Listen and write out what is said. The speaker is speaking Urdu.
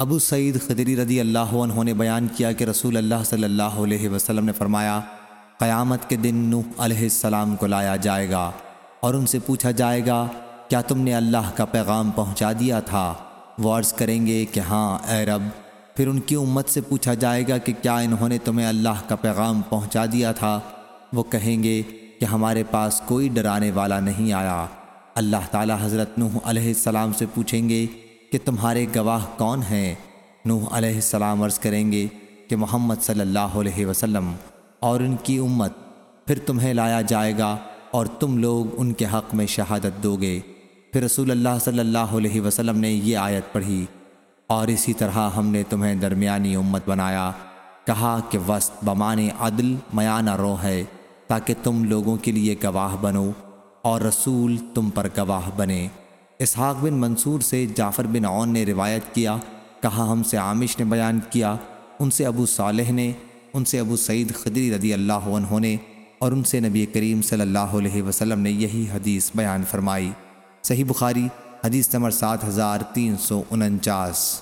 ابو سعید خدری رضی اللہ عنہ نے بیان کیا کہ رسول اللہ صلی اللہ علیہ وسلم نے فرمایا، قیامت کے دن نوح علیہ السلام کو لایا جائے گا اور ان سے پوچھا جائے گا، کیا تم نے اللہ کا پیغام پہنچا دیا تھا؟ وہ عرض کریں گے کہ ہاں اے رب۔ پھر ان کی امت سے پوچھا جائے گا کہ کیا انہوں نے تمہیں اللہ کا پیغام پہنچا دیا تھا؟ وہ کہیں گے کہ ہمارے پاس کوئی ڈرانے والا نہیں آیا۔ اللہ تعالی حضرت نوح علیہ السلام سے پوچھیں گے کہ تمہارے گواہ کون ہیں؟ نوح علیہ السلام عرض کریں گے کہ محمد صلی اللہ علیہ وسلم اور ان کی امت پھر تمہیں لایا جائے گا اور تم لوگ ان کے حق میں شہادت دو گے۔ پھر رسول اللہ صلی اللہ علیہ وسلم نے یہ آیت پڑھی، اور اسی طرح ہم نے تمہیں درمیانی امت بنایا، کہا کہ وسط بمان عدل میانہ رو ہے، تاکہ تم لوگوں کے لیے گواہ بنو اور رسول تم پر گواہ بنے۔ اسحاق بن منصور سے جعفر بن عون نے روایت کیا، کہا ہم سے عامش نے بیان کیا، ان سے ابو صالح نے، ان سے ابو سعید خدری رضی اللہ عنہ نے، اور ان سے نبی کریم صلی اللہ علیہ وسلم نے یہی حدیث بیان فرمائی۔ صحیح بخاری، حدیث نمبر سات ہزار تین سو انچاس۔